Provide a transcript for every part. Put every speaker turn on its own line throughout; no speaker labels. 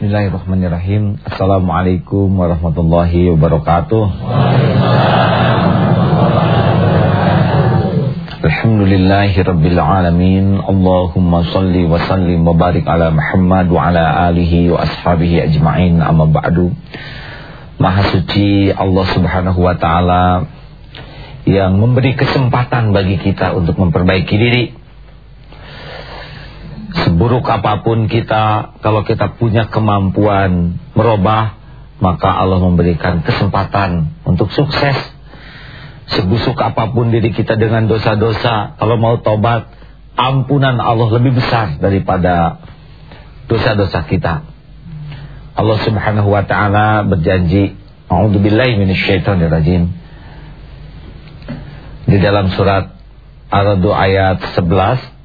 Bismillahirrahmanirrahim. Assalamualaikum warahmatullahi wabarakatuh. Alhamdulillahi rabbil alamin. Allahumma salli wa sallim wa barik ala Muhammad wa ala alihi wa ashabihi ajma'in. Amma ba'du. Maha suci Allah subhanahu wa ta'ala Yang memberi kesempatan bagi kita untuk memperbaiki diri Seburuk apa pun kita, kalau kita punya kemampuan merubah, maka Allah memberikan kesempatan untuk sukses. Sebusuk apa pun diri kita dengan dosa-dosa, kalau mau tobat, ampunan Allah lebih besar daripada dosa-dosa kita. Allah Subhanahu wa taala berjanji, A'udzubillahi minasyaitonirrajim. Di dalam surat Ar-Ra'd ayat 11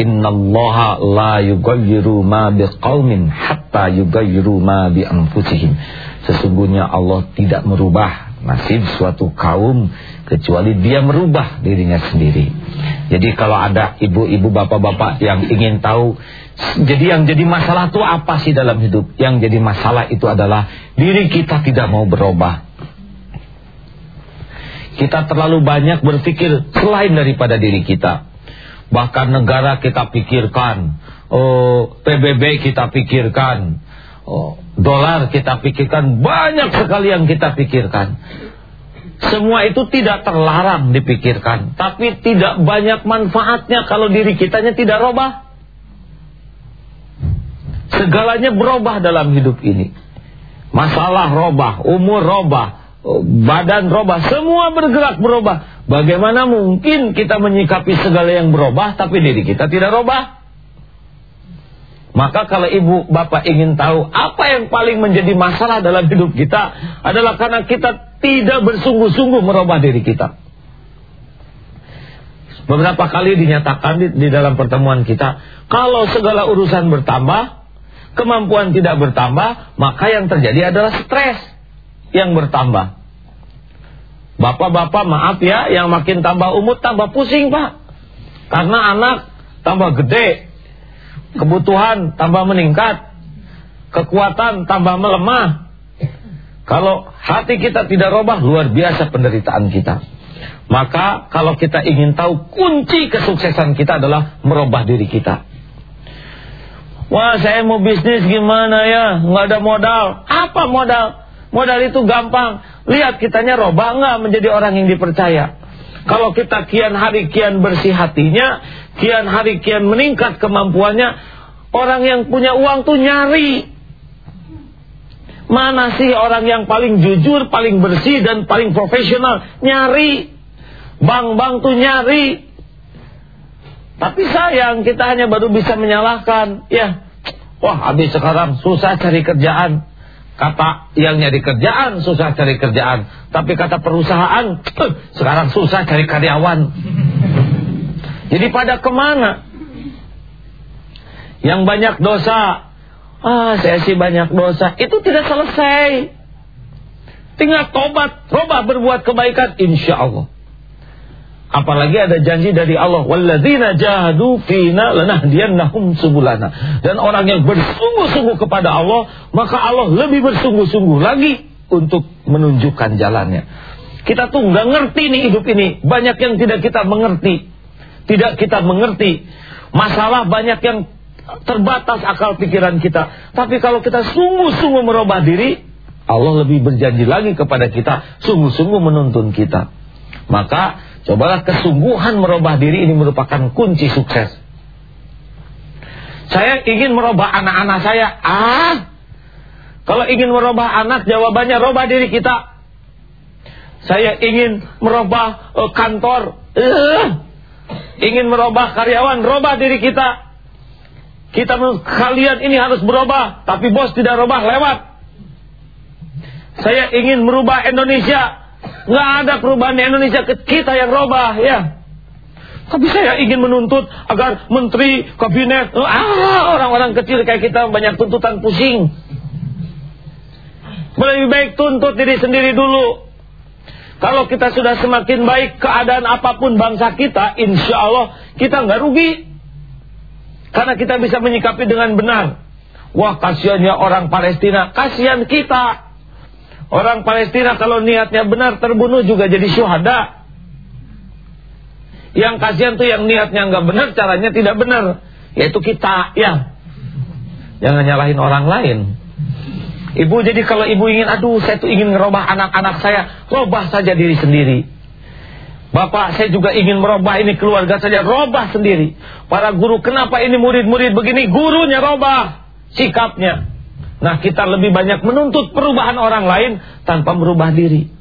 Innallaha la yughayyiru ma biqaumin hatta yughayyiru ma bi anfusihim. Sesungguhnya Allah tidak merubah nasib suatu kaum kecuali dia merubah dirinya sendiri. Jadi kalau ada ibu-ibu bapak-bapak yang ingin tahu jadi yang jadi masalah itu apa sih dalam hidup? Yang jadi masalah itu adalah diri kita tidak mau berubah. Kita terlalu banyak berpikir selain daripada diri kita. Bahkan negara kita pikirkan, oh, PBB kita pikirkan, oh, dolar kita pikirkan, banyak sekali yang kita pikirkan. Semua itu tidak terlarang dipikirkan, tapi tidak banyak manfaatnya kalau diri kitanya tidak robah. Segalanya berubah dalam hidup ini. Masalah robah, umur robah, badan berubah, semua bergerak berubah. Bagaimana mungkin kita menyikapi segala yang berubah tapi diri kita tidak berubah? Maka kalau ibu bapak ingin tahu apa yang paling menjadi masalah dalam hidup kita adalah karena kita tidak bersungguh-sungguh merubah diri kita. Beberapa kali dinyatakan di, di dalam pertemuan kita, kalau segala urusan bertambah, kemampuan tidak bertambah, maka yang terjadi adalah stres yang bertambah. Bapak-bapak maaf ya, yang makin tambah umur tambah pusing pak. Karena anak tambah gede, kebutuhan tambah meningkat, kekuatan tambah melemah. Kalau hati kita tidak robah, luar biasa penderitaan kita. Maka kalau kita ingin tahu kunci kesuksesan kita adalah merubah diri kita. Wah saya mau bisnis gimana ya, nggak ada modal. Apa modal? Modal itu gampang. Lihat kitanya robah nggak menjadi orang yang dipercaya. Kalau kita kian hari kian bersih hatinya, kian hari kian meningkat kemampuannya, orang yang punya uang tuh nyari. Mana sih orang yang paling jujur, paling bersih dan paling profesional? Nyari. Bang-bang tuh nyari. Tapi sayang kita hanya baru bisa menyalahkan. Ya, wah habis sekarang susah cari kerjaan. Kata yang nyari kerjaan susah cari kerjaan, tapi kata perusahaan sekarang susah cari karyawan. Jadi pada ke mana? Yang banyak dosa, ah saya sih banyak dosa, itu tidak selesai. Tinggal tobat, coba berbuat kebaikan, insya Allah. Apalagi ada janji dari Allah, walladzina jahadu fina lanahdiyannahum subulana. Dan orang yang bersungguh-sungguh kepada Allah, maka Allah lebih bersungguh-sungguh lagi untuk menunjukkan jalannya. Kita tuh nggak ngerti nih hidup ini, banyak yang tidak kita mengerti. Tidak kita mengerti. Masalah banyak yang terbatas akal pikiran kita. Tapi kalau kita sungguh-sungguh merubah diri, Allah lebih berjanji lagi kepada kita, sungguh-sungguh menuntun kita. Maka Cobalah kesungguhan merubah diri ini merupakan kunci sukses. Saya ingin merubah anak-anak saya. Ah, kalau ingin merubah anak, jawabannya rubah diri kita. Saya ingin merubah uh, kantor. Uh, ingin merubah karyawan, rubah diri kita. Kita kalian ini harus berubah, tapi bos tidak rubah lewat. Saya ingin merubah Indonesia, Nggak ada perubahan di Indonesia kita yang robah ya. Tapi saya ingin menuntut agar menteri, kabinet, ah orang-orang kecil kayak kita banyak tuntutan pusing. Lebih baik tuntut diri sendiri dulu. Kalau kita sudah semakin baik keadaan apa pun bangsa kita, insya Allah kita nggak rugi. Karena kita bisa menyikapi dengan benar. Wah kasihannya orang Palestina, kasihan kita. Orang Palestina kalau niatnya benar terbunuh juga jadi syuhada. Yang kasihan tuh yang niatnya nggak benar, caranya tidak benar, yaitu kita, ya. Jangan nyalahin orang lain. Ibu jadi kalau ibu ingin, aduh saya tuh ingin ngerubah anak-anak saya, robah saja diri sendiri. Bapak saya juga ingin merubah ini keluarga saja, robah sendiri. Para guru, kenapa ini murid-murid begini? Gurunya robah sikapnya. Nah kita lebih banyak menuntut perubahan orang lain tanpa merubah diri.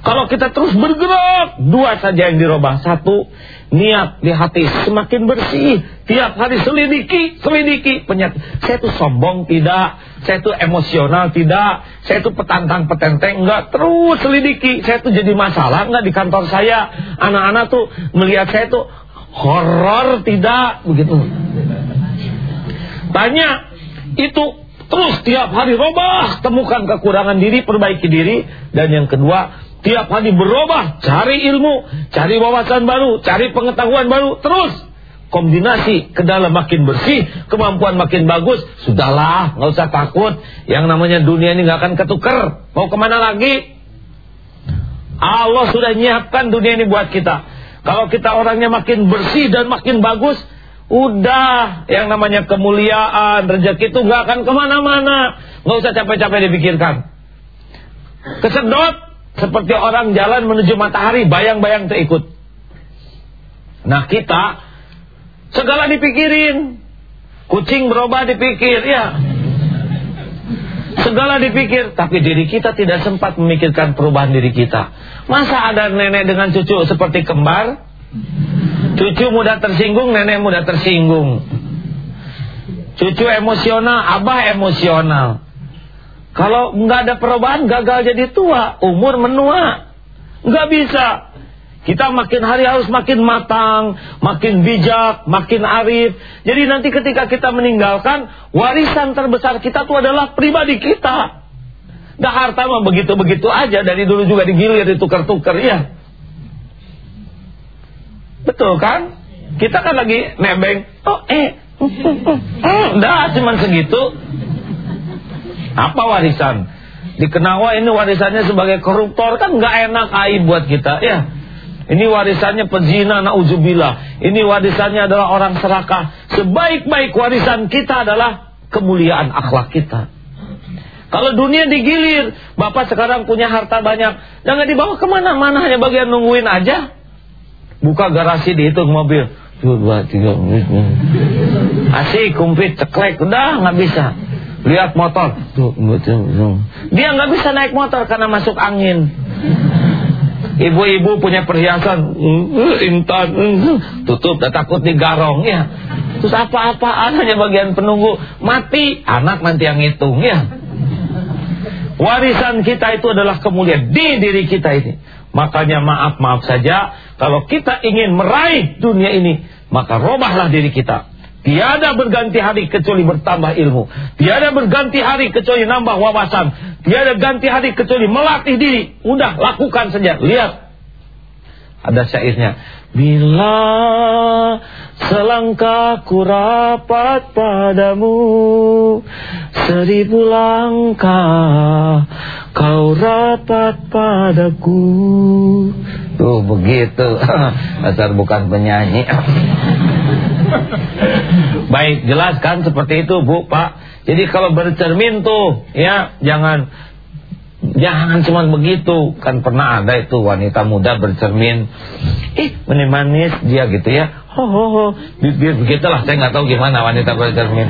Kalau kita terus bergerak, dua saja yang dirubah. Satu, niat di hati semakin bersih. Tiap hari selidiki, selidiki penyakit. Saya tuh sombong tidak, saya tuh emosional tidak, saya tuh petantang petenteng enggak. Terus selidiki, saya tuh jadi masalah enggak di kantor saya. Anak-anak tuh melihat saya tuh horor tidak, begitu. Tanya, itu terus tiap hari robah, temukan kekurangan diri, perbaiki diri. Dan yang kedua, Tiap hari berubah, cari ilmu, cari wawasan baru, cari pengetahuan baru, terus kombinasi ke dalam makin bersih, kemampuan makin bagus, sudahlah, nggak usah takut. Yang namanya dunia ini nggak akan ketuker. Mau ke mana lagi? Allah sudah nyiapkan dunia ini buat kita. Kalau kita orangnya makin bersih dan makin bagus, udah yang namanya kemuliaan, rezeki itu nggak akan ke mana-mana. Nggak usah capek-capek dipikirkan. Kesedot, seperti orang jalan menuju matahari, bayang-bayang terikut. Nah kita, segala dipikirin. Kucing berubah dipikir, ya. Segala dipikir, tapi diri kita tidak sempat memikirkan perubahan diri kita. Masa ada nenek dengan cucu seperti kembar? Cucu mudah tersinggung, nenek mudah tersinggung. Cucu emosional, abah emosional. Kalau nggak ada perubahan gagal jadi tua, umur menua. Nggak bisa. Kita makin hari harus makin matang, makin bijak, makin arif. Jadi nanti ketika kita meninggalkan, warisan terbesar kita itu adalah pribadi kita. Dah harta mah begitu-begitu aja dari dulu juga digilir ditukar-tukar ya. Betul kan? Kita kan lagi nebeng, oh eh, dah cuman segitu. Apa warisan? Dikenawa ini warisannya sebagai koruptor kan nggak enak aib buat kita ya. Ini warisannya pezina nauzubillah. Ini warisannya adalah orang serakah. Sebaik-baik warisan kita adalah kemuliaan akhlak kita. Kalau dunia digilir, bapak sekarang punya harta banyak, jangan dibawa ke mana-mana hanya bagian nungguin aja. Buka garasi dihitung mobil, dua, tiga, asik, kumpit, ceklek, udah nggak bisa. Lihat motor. Dia nggak bisa naik motor karena masuk angin. Ibu-ibu punya perhiasan, intan, tutup, dan takut digarong ya. Terus apa-apaan hanya bagian penunggu mati, anak nanti yang ngitung ya. Warisan kita itu adalah kemuliaan di diri kita ini. Makanya maaf-maaf saja kalau kita ingin meraih dunia ini, maka robahlah diri kita. Tiada berganti hari kecuali bertambah ilmu. Tiada berganti hari kecuali nambah wawasan. Tiada ganti hari kecuali melatih diri. Udah lakukan saja. Lihat. Ada syairnya. Bila selangkah ku rapat padamu. Seribu langkah kau rapat padaku. Tuh begitu. Asal bukan penyanyi. Baik, jelaskan seperti itu, Bu, Pak. Jadi kalau bercermin tuh, ya, jangan jangan cuma begitu. Kan pernah ada itu wanita muda bercermin. Ih, manis dia gitu ya. Ho ho ho. Begitulah, saya nggak tahu gimana wanita bercermin.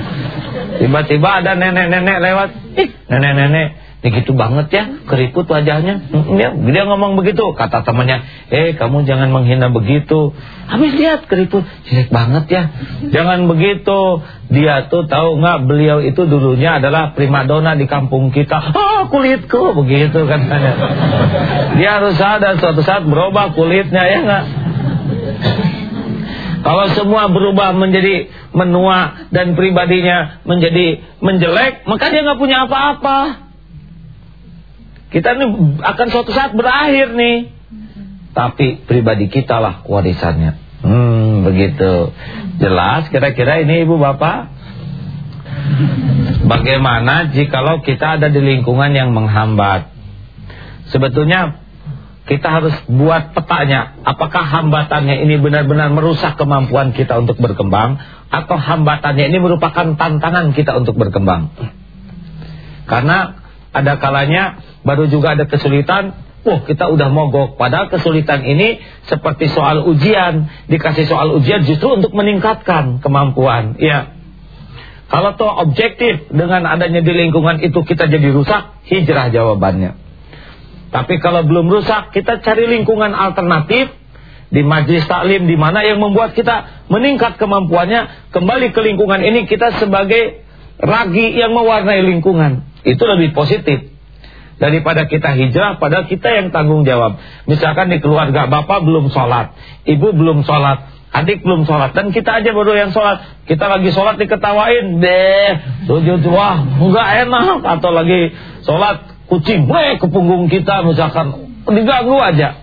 Tiba-tiba ada nenek-nenek lewat. Ih, nenek-nenek ini gitu banget ya, keriput wajahnya. Dia, dia ngomong begitu, kata temannya, eh kamu jangan menghina begitu. Habis lihat keriput, jelek banget ya. Jangan begitu. Dia tuh tahu nggak beliau itu dulunya adalah primadona di kampung kita. Oh kulitku, begitu katanya. Dia harus sadar suatu saat berubah kulitnya ya nggak. Kalau semua berubah menjadi menua dan pribadinya menjadi menjelek, maka dia nggak punya apa-apa. Kita ini akan suatu saat berakhir nih. Tapi pribadi kita lah warisannya. Hmm, begitu. Jelas kira-kira ini Ibu Bapak? Bagaimana jikalau kita ada di lingkungan yang menghambat? Sebetulnya kita harus buat petanya. Apakah hambatannya ini benar-benar merusak kemampuan kita untuk berkembang atau hambatannya ini merupakan tantangan kita untuk berkembang? Karena ada kalanya baru juga ada kesulitan, oh kita udah mogok. Padahal kesulitan ini seperti soal ujian, dikasih soal ujian justru untuk meningkatkan kemampuan. Ya. Kalau toh objektif dengan adanya di lingkungan itu kita jadi rusak, hijrah jawabannya. Tapi kalau belum rusak, kita cari lingkungan alternatif di majlis taklim di mana yang membuat kita meningkat kemampuannya, kembali ke lingkungan ini kita sebagai ragi yang mewarnai lingkungan. Itu lebih positif daripada kita hijrah padahal kita yang tanggung jawab. Misalkan di keluarga bapak belum sholat, ibu belum sholat, Adik belum sholat dan kita aja baru yang sholat. Kita lagi sholat diketawain deh. Sujud wah enggak enak atau lagi sholat kucing weh ke punggung kita misalkan diganggu aja.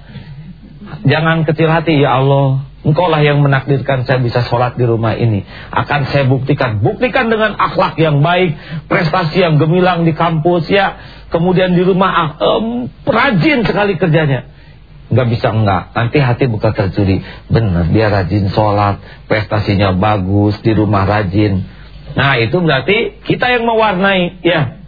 Jangan kecil hati ya Allah. Engkau lah yang menakdirkan saya bisa sholat di rumah ini. Akan saya buktikan. Buktikan dengan akhlak yang baik. Prestasi yang gemilang di kampus ya. Kemudian di rumah um, rajin sekali kerjanya. Nggak bisa enggak. Nanti hati bukan tercuri. Benar, dia rajin sholat, prestasinya bagus, di rumah rajin. Nah itu berarti kita yang mewarnai, ya.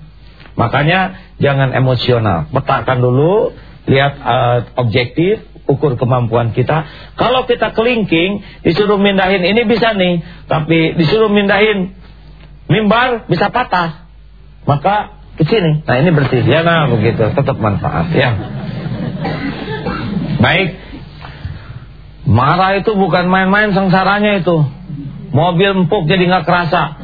Makanya jangan emosional. Petakan dulu, lihat uh, objektif, ukur kemampuan kita. Kalau kita kelingking, disuruh mindahin ini bisa nih. Tapi disuruh mindahin mimbar bisa patah. Maka ke sini. Nah ini bersih. Ya nah begitu. Tetap manfaat ya. Baik. Marah itu bukan main-main sengsaranya itu. Mobil empuk jadi nggak kerasa.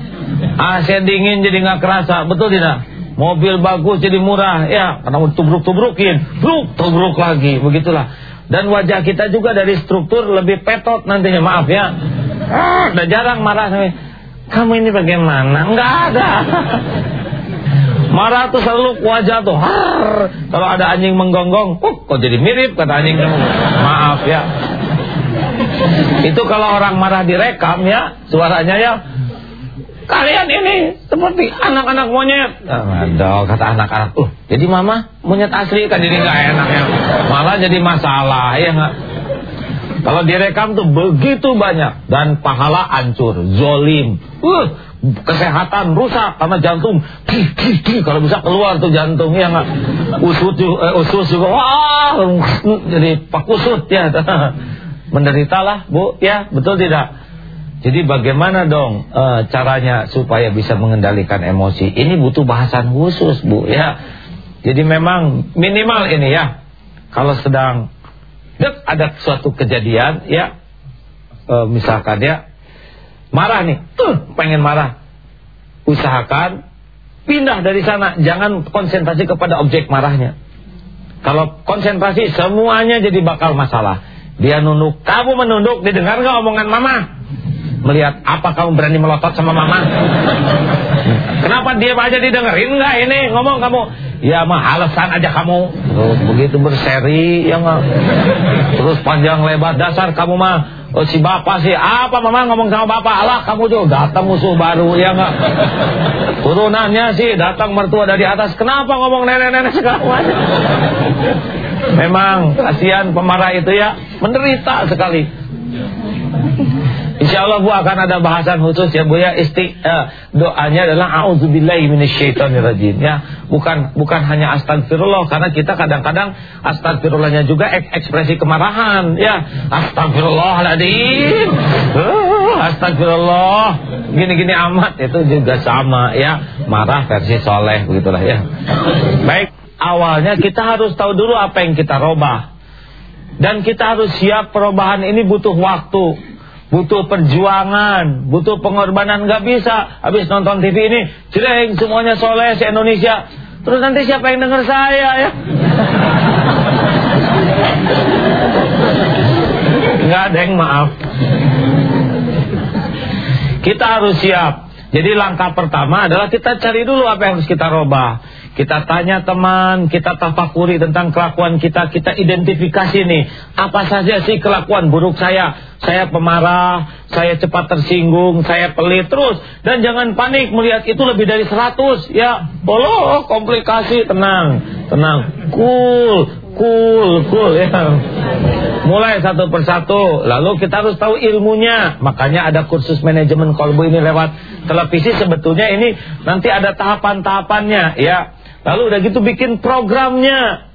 AC dingin jadi nggak kerasa. Betul tidak? Mobil bagus jadi murah. Ya, karena tubruk-tubrukin. Bruk, tubruk lagi. Begitulah. Dan wajah kita juga dari struktur lebih petot nantinya. Maaf ya. Ah, udah jarang marah. Kamu ini bagaimana? Enggak ada. Marah tuh selalu wajah tuh. Har. Kalau ada anjing menggonggong, uh, kok jadi mirip kata anjing. Maaf ya. Itu kalau orang marah direkam ya, suaranya ya. Kalian ini seperti anak-anak monyet. Aduh, kata anak-anak. Uh, jadi mama monyet asli kan jadi nggak enak ya. Malah jadi masalah ya nggak. Kalau direkam tuh begitu banyak dan pahala hancur, zolim. Uh, kesehatan rusak karena jantung kalau bisa keluar tuh jantungnya nggak usut juga, eh, usus juga wah jadi pak usut ya menderitalah bu ya betul tidak jadi bagaimana dong e, caranya supaya bisa mengendalikan emosi ini butuh bahasan khusus bu ya jadi memang minimal ini ya kalau sedang dek ada suatu kejadian ya e, misalkan ya marah nih, tuh pengen marah. Usahakan pindah dari sana, jangan konsentrasi kepada objek marahnya. Kalau konsentrasi semuanya jadi bakal masalah. Dia nunduk, kamu menunduk, didengar nggak omongan mama? Melihat apa kamu berani melotot sama mama? Kenapa dia aja didengerin nggak ini ngomong kamu? Ya mah alasan aja kamu. Terus begitu berseri ya nggak. Terus panjang lebar dasar kamu mah Oh si bapak sih apa mama ngomong sama bapak Allah kamu tuh datang musuh baru ya nggak turunannya sih datang mertua dari atas kenapa ngomong nenek-nenek segala memang kasihan pemarah itu ya menderita sekali Insya Allah Bu akan ada bahasan khusus ya Bu ya. Isti uh, doanya adalah auzubillahi minasyaitonirrajim ya. Bukan bukan hanya astagfirullah karena kita kadang-kadang astagfirullahnya juga ek ekspresi kemarahan ya. Astagfirullahaladzim uh, astagfirullah gini-gini amat itu juga sama ya. Marah versi soleh begitulah ya. Baik awalnya kita harus tahu dulu apa yang kita robah. Dan kita harus siap perubahan ini butuh waktu butuh perjuangan, butuh pengorbanan nggak bisa. Habis nonton TV ini, jelek semuanya soleh se Indonesia. Terus nanti siapa yang dengar saya ya? Nggak ada yang maaf. Kita harus siap. Jadi langkah pertama adalah kita cari dulu apa yang harus kita robah. Kita tanya teman, kita tafakuri tentang kelakuan kita, kita identifikasi nih. Apa saja sih kelakuan buruk saya? Saya pemarah, saya cepat tersinggung, saya pelit terus. Dan jangan panik melihat itu lebih dari 100. Ya, bolo, komplikasi, tenang, tenang. Cool, cool, cool ya. Mulai satu persatu, lalu kita harus tahu ilmunya. Makanya ada kursus manajemen kolbu ini lewat televisi sebetulnya ini nanti ada tahapan-tahapannya ya. Lalu udah gitu bikin programnya.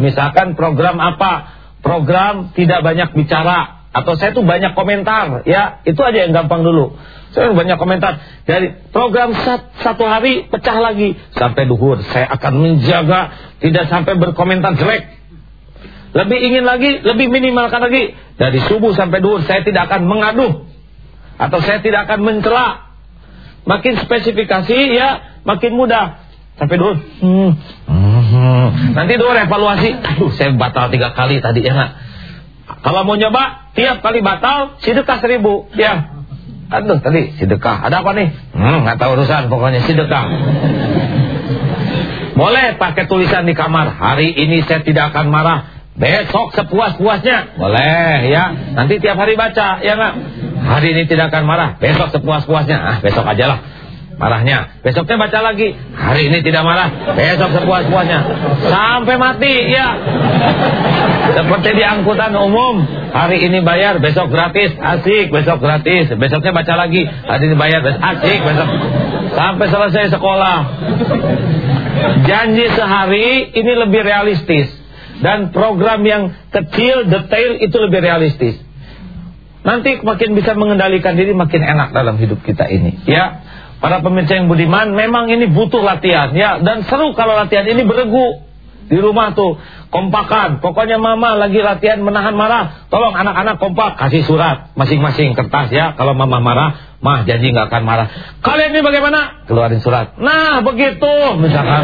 Misalkan program apa? Program tidak banyak bicara atau saya tuh banyak komentar ya. Itu aja yang gampang dulu. Saya banyak komentar dari program satu hari pecah lagi sampai duhur. Saya akan menjaga tidak sampai berkomentar jelek. Lebih ingin lagi, lebih minimalkan lagi. Dari subuh sampai duhur saya tidak akan mengaduh. Atau saya tidak akan mencela. Makin spesifikasi ya makin mudah. Sampai duhur. Hmm. Hmm. Nanti duhur evaluasi. Aduh saya batal tiga kali tadi ya nak. Kalau mau nyoba tiap kali batal sedekah seribu. Ya. Aduh tadi sedekah. Ada apa nih? Hmm, nggak tahu urusan pokoknya sedekah. Boleh pakai tulisan di kamar. Hari ini saya tidak akan marah. Besok sepuas-puasnya Boleh ya Nanti tiap hari baca ya nggak Hari ini tidak akan marah Besok sepuas-puasnya Ah besok aja lah Marahnya. Besoknya baca lagi. Hari ini tidak marah. Besok sepuas-puasnya. Sampai mati ya Seperti di angkutan umum. Hari ini bayar Besok gratis. Asik Besok gratis. Besoknya baca lagi. Hari ini bayar Asik Besok. Sampai selesai sekolah. Janji sehari Ini lebih realistis. Dan program yang kecil, detail itu lebih realistis. Nanti makin bisa mengendalikan diri makin enak dalam hidup kita ini, ya. Para pemirsa yang budiman, memang ini butuh latihan, ya. Dan seru kalau latihan ini beregu di rumah tuh kompakan. Pokoknya mama lagi latihan menahan marah. Tolong anak-anak kompak kasih surat masing-masing kertas ya. Kalau mama marah, mah janji nggak akan marah. Kalian ini bagaimana? Keluarin surat. Nah begitu misalkan.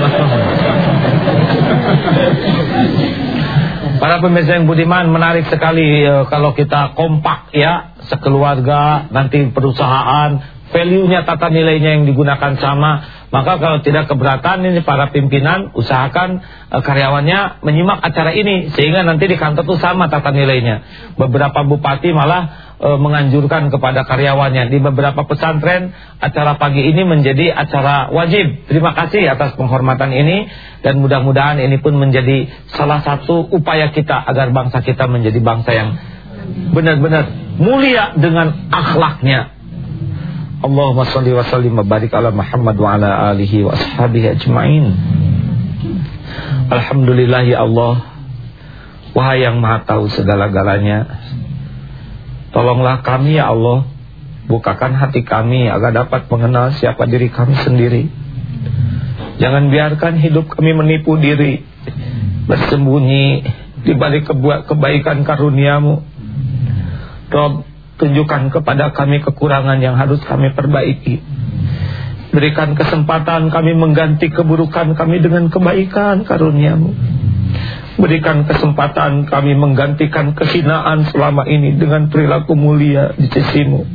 Para pemirsa yang budiman menarik sekali uh, kalau kita kompak ya sekeluarga nanti perusahaan value-nya tata nilainya yang digunakan sama. Maka kalau tidak keberatan ini para pimpinan usahakan e, karyawannya menyimak acara ini sehingga nanti di kantor itu sama tata nilainya. Beberapa bupati malah e, menganjurkan kepada karyawannya. Di beberapa pesantren acara pagi ini menjadi acara wajib. Terima kasih atas penghormatan ini dan mudah-mudahan ini pun menjadi salah satu upaya kita agar bangsa kita menjadi bangsa yang benar-benar mulia dengan akhlaknya Allahumma salli wa sallim wa barik ala Muhammad wa ala alihi wa ashabihi ajma'in. Alhamdulillah ya Allah. Wahai yang maha tahu segala-galanya. Tolonglah kami ya Allah. Bukakan hati kami agar dapat mengenal siapa diri kami sendiri. Jangan biarkan hidup kami menipu diri. Bersembunyi di balik kebaikan karuniamu. Rob, Tunjukkan kepada kami kekurangan yang harus kami perbaiki. Berikan kesempatan kami mengganti keburukan kami dengan kebaikan karuniamu. Berikan kesempatan kami menggantikan kehinaan selama ini dengan perilaku mulia di sisimu.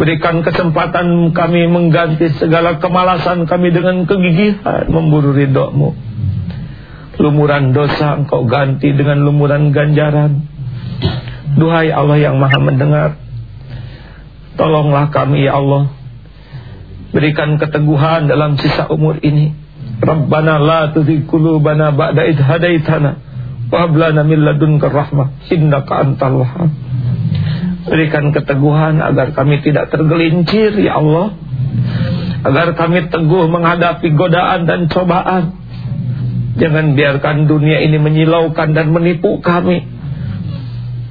Berikan kesempatan kami mengganti segala kemalasan kami dengan kegigihan memburu ridhomu. Lumuran dosa engkau ganti dengan lumuran ganjaran. Duhai Allah yang maha mendengar. Tolonglah kami ya Allah Berikan keteguhan dalam sisa umur ini. Rabbana la tuzigh ba'da idh hadaitana min rahmah innaka antal wahhab. Berikan keteguhan agar kami tidak tergelincir ya Allah. Agar kami teguh menghadapi godaan dan cobaan. Jangan biarkan dunia ini menyilaukan dan menipu kami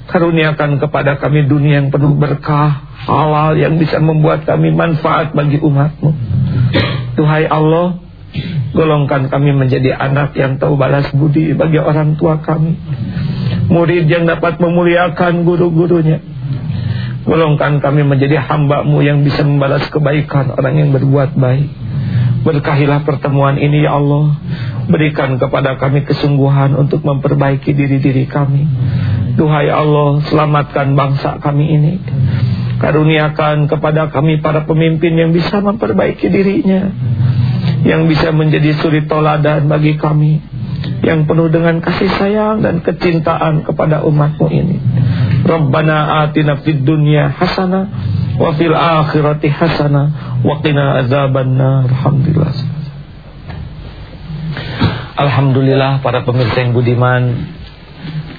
Karuniakan kepada kami dunia yang penuh berkah Halal yang bisa membuat kami manfaat bagi umatmu. Tuhai Allah Golongkan kami menjadi anak yang tahu balas budi bagi orang tua kami. Murid yang dapat memuliakan guru-gurunya. Golongkan kami menjadi hambamu yang bisa membalas kebaikan orang yang berbuat baik. Berkahilah pertemuan ini ya Allah. Berikan kepada kami kesungguhan untuk memperbaiki diri-diri kami Duhai Allah selamatkan bangsa kami ini. Karuniakan kepada kami para pemimpin yang bisa memperbaiki dirinya. Yang bisa menjadi suri toladan bagi kami. Yang penuh dengan kasih sayang dan kecintaan kepada umatmu ini. Rabbana atina fid dunya hasanah Wa fil akhirati hasanah Wa qina azabannar. Alhamdulillah. Alhamdulillah para pemirsa yang budiman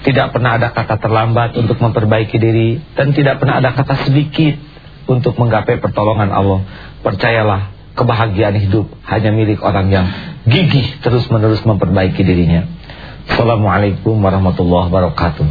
tidak pernah ada kata terlambat untuk memperbaiki diri Dan tidak pernah ada kata sedikit Untuk menggapai pertolongan Allah. Percayalah kebahagiaan hidup Hanya milik orang yang gigih Terus menerus memperbaiki dirinya. Assalamualaikum warahmatullahi wabarakatuh